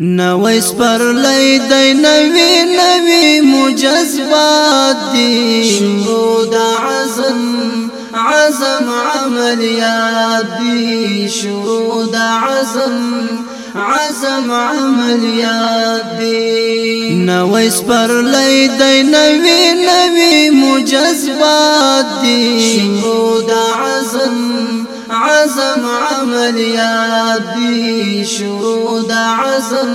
نوې سپر لې د نوې نوې مجذبات دي شروع د عزم عزم عملیات دي شروع د عزم عزم عملیات دي نوې سپر لې د نوې نوې مجذبات دي شروع د عزم عزم عملیات دی شروع د عزم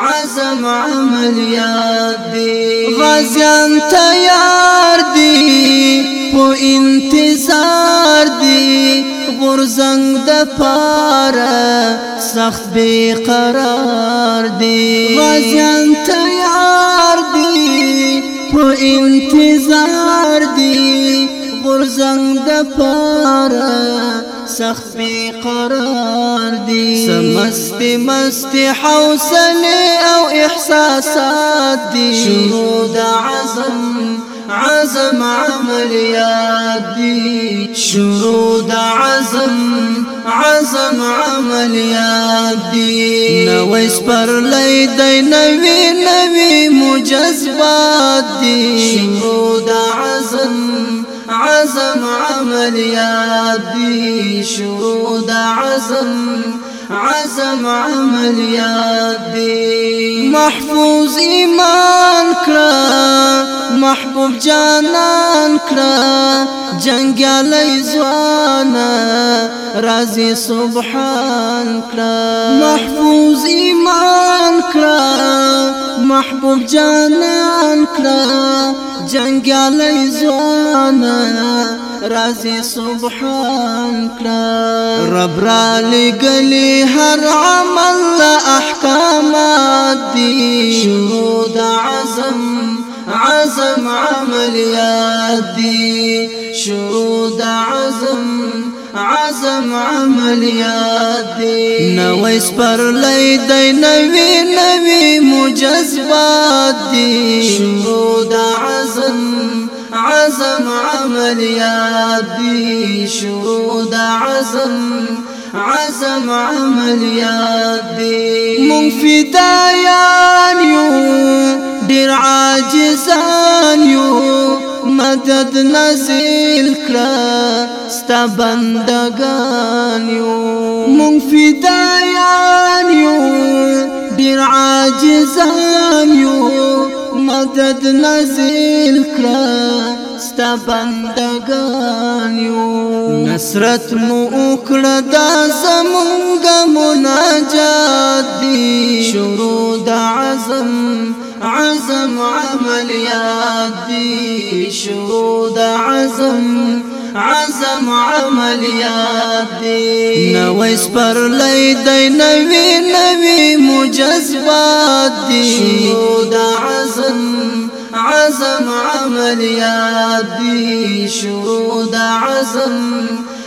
عزم عملیات دی غازیان تیار دی په انتظار دی. غرزنګ د پاره سخت بے قرار دی. غازیان تیار دی په انتظار دی غرزنګ د پاره سخت بی قرار دی. سمست مست حوصله أو احساسات دی. شروع د عزم عزم عملیات دی. شروع د عزم عزم عملیات دی. نوې سپر لې د نوې نوې مجذبات دی. شروع د عزم عزم عملیات دی شروع د عزم عزم عملیات دی محفوظ ایمان کړه محبوب جانان کړه جنگیالی زوانا رازی سبحان کړه محفوظ ایمان کړه محبوب جانان کړه جنگالی زوانا رازی سبحان کړه. رب را لګلی هر عمل احکامات دی شروع د عزم عزم عملیات دی شروع د عزم عزم عملیات دی نوې سپر لې د نوې نوې مجذبات دی شروع د عزم عزم عملیات دی شروع د عزم عزم عملیات دی مونږ فدایان یو ډیر عاجزان مدد نزل کړه ستا بندگان یو. مونږ فدایان یو ډیر عاجزان یو. مدد نازل کړه ستا بندگان یو. نصرت مو وکړه دا زمونږ مناجات دی شروع د عزم عزم عملیات دی شروع د عزم عزم عملیات دی نوې سپر لې د نوې نوې مجذبات دی شروع د عزم عزم عملیات دی شروع د عزم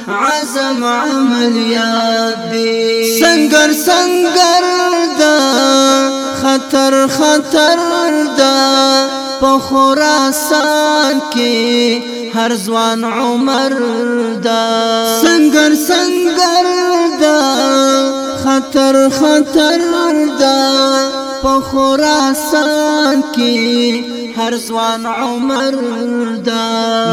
عزم عملیات دی سنگر سنگر دا خطر خطر دا په خراسان کې هر ځوان عمر دا سنگر سنگر دا خطر خطر دا په خراسان کې هر ځوان عمر دا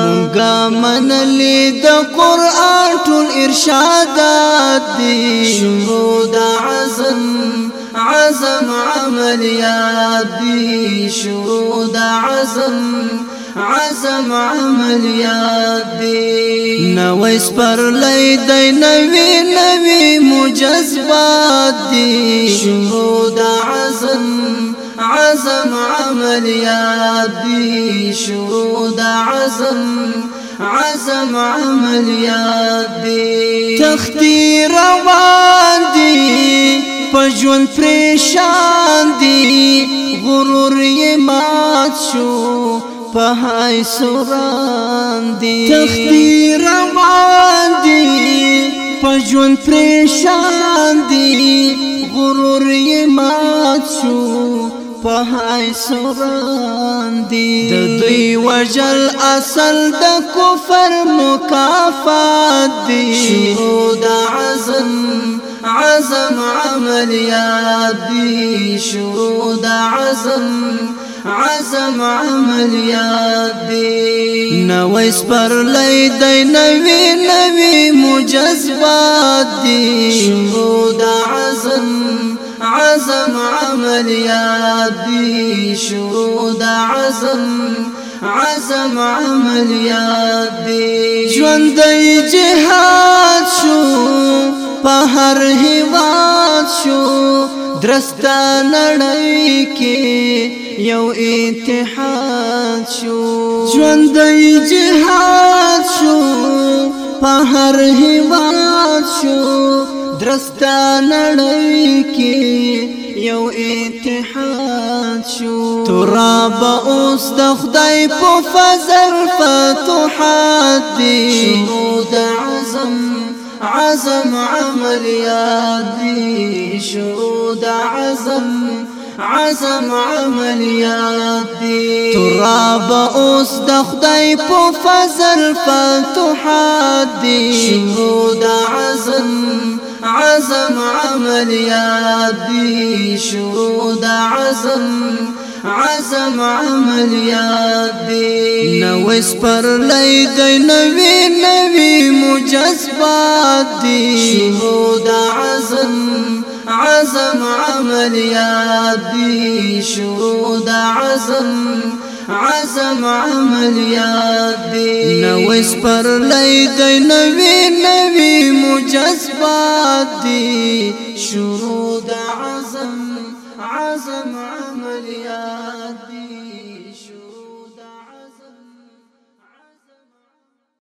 مونږه منلې د قران ټول ارشادات دي. شروع د عزم عزم عملیات دي شروع د عزم عزم عملیات دی نوې سپر لې د نوې نوې مجذبات دی. شروع د عزم عزم عملیات دی شروع د عزم عزم عملیات دی تختی روان دی پجون پریشان دی غرور یې مات شو پهای سوران دی تختی روان دی پجون پریشان دی غرور یې مات شو پهای سوران دی د دوی وجل اصل د کفر مکافات دی شروع د عزم عزم عملیات دی شروع د عزم عزم عملیات دی نوې سپر لې د نوې نوې مجذبات دی. شروع د عزم عزم عملیات دی شروع د عزم عزم عملیات دی ژوند جهاد شو په هر هیواد شو درستا نړۍ کې یو اتحاد شو. ژوند جهاد شو په هر هیواد شو درستا نړۍ کې یو اتحاد شو. تراب اوس د خدای په فضل فتوحات دي. شنو د عزم عزم عملیات دی شهود عزم عزم عملیات دی تراب اوس د خدای په فضل فتوحات دی شهود عزم عزم عملیات دی شهود عزم عزم عملیات دی نو سپر لای دی نوی نوی مجذبات دی شهود عزم عزم عملیات دی شهود عزم عزم عملیات دی نو سپر لای دی نوی نوی مجذبات دی شهود عزم عزم عملیات دی